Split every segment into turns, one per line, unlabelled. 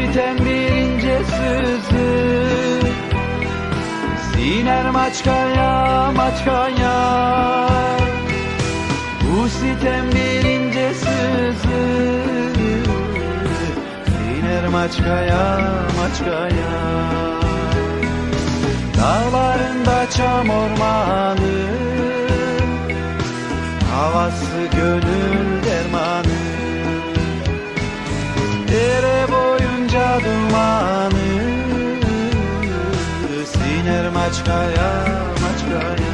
sitem bir ince sızı. Siner maçkaya maçkaya. Bu sitem bir ince sızı. Siner maçkaya maçkaya. Dağlarında çam ormanı. Havası gönül dumanı Siner maçkaya maçkaya.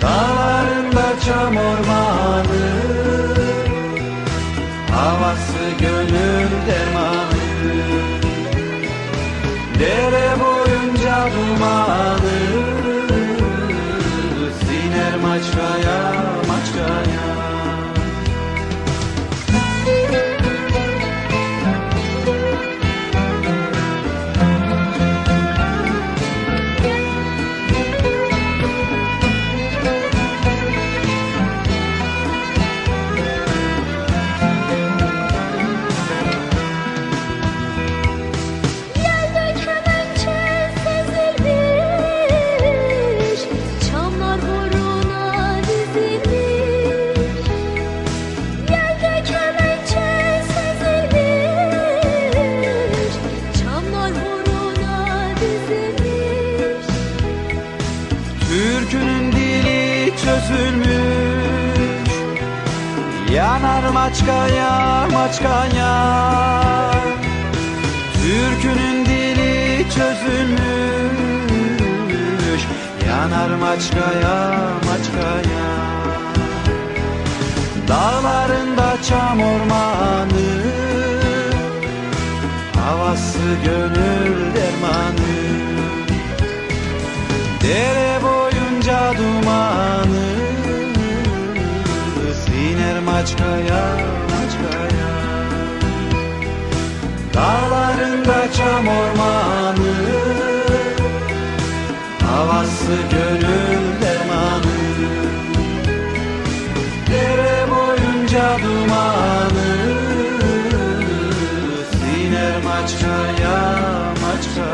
Dağlarında çam ormanı. Havası gönül dermanı. Dere boyunca dumanı. Siner maçkaya Türkünün dili çözülmüş. Yanar maçkaya maçkaya Türkünün dili çözülmüş. Yanar maçkaya maçkaya Dağlarında çam ormanı Havası gönül Dere boyunca dumanı Siner maçkaya maçkaya. Dağlarında çam ormanı Havası gönül dermanı. Dere boyunca dumanı Siner maçkaya maçkaya